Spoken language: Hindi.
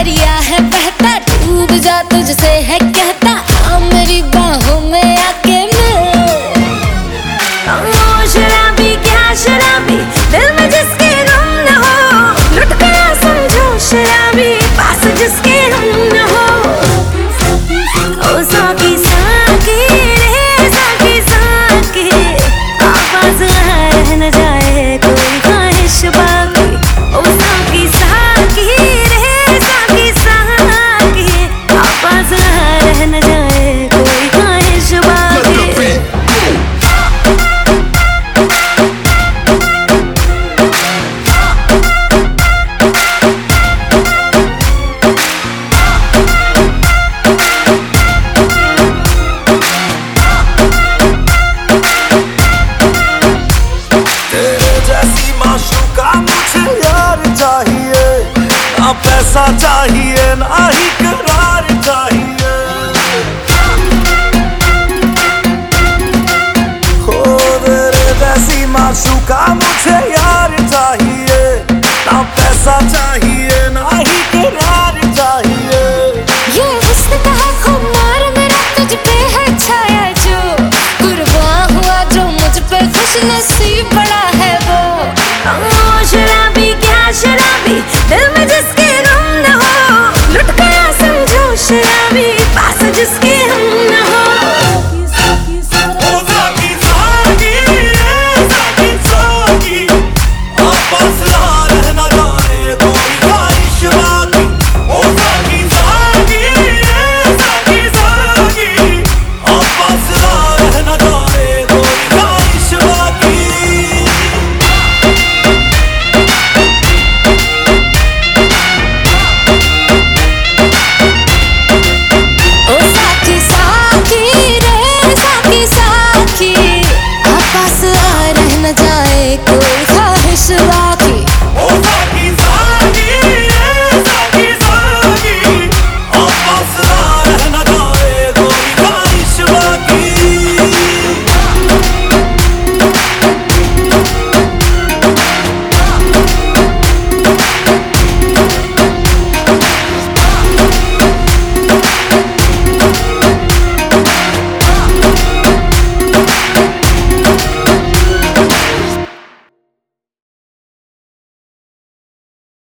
दरिया है बहता डूब जा तुझसे है मुझे यार चाहिए। ना पैसा चाहिए ना ही करार चाहिए। हो शराबी? क्या जिसके समझो पास जिसके